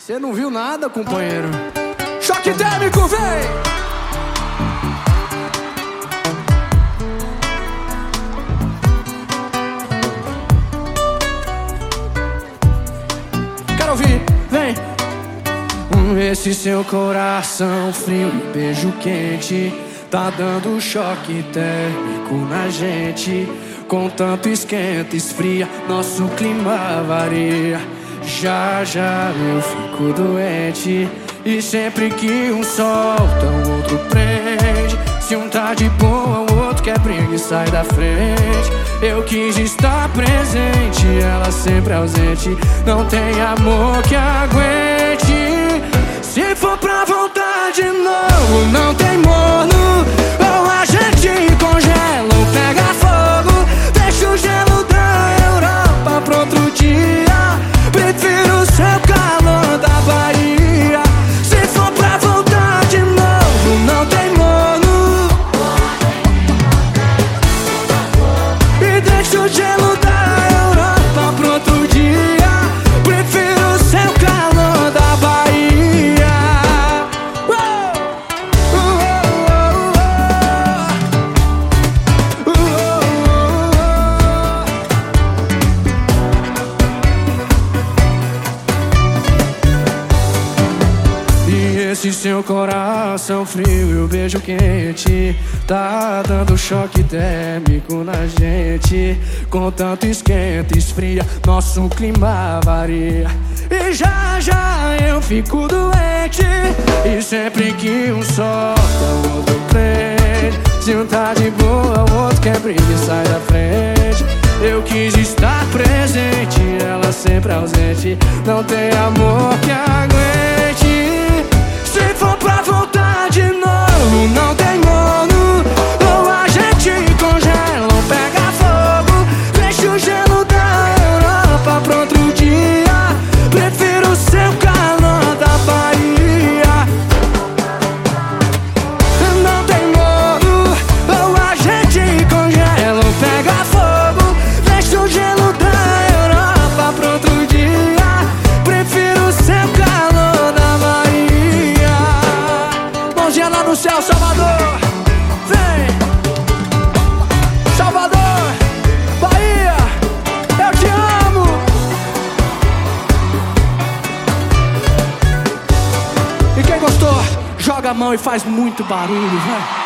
Você não viu nada, companheiro? Choque térmico, vem! Quero ouvir, vem! Esse seu coração frio e beijo quente Tá dando choque térmico na gente Com tanto esquenta, esfria, nosso clima varia já já eu fico doente. E sempre que um solta, o outro prende Se um tá de boa, o outro quer briga e sai da frente. Eu quis estar presente, ela sempre ausente. Não tem amor que aguente. Se for pra voltar de novo, não esse seu coração frio e o beijo quente. Tá dando choque térmico na gente. Com tanto esquenta, esfria, nosso clima varia. E já já eu fico doente. E sempre que um solta, o outro prende Se um tá de boa, o outro quer briga e sai da frente. Eu quis estar presente, ela sempre ausente. Não tem amor que aguente não tem mão e faz muito barulho, vai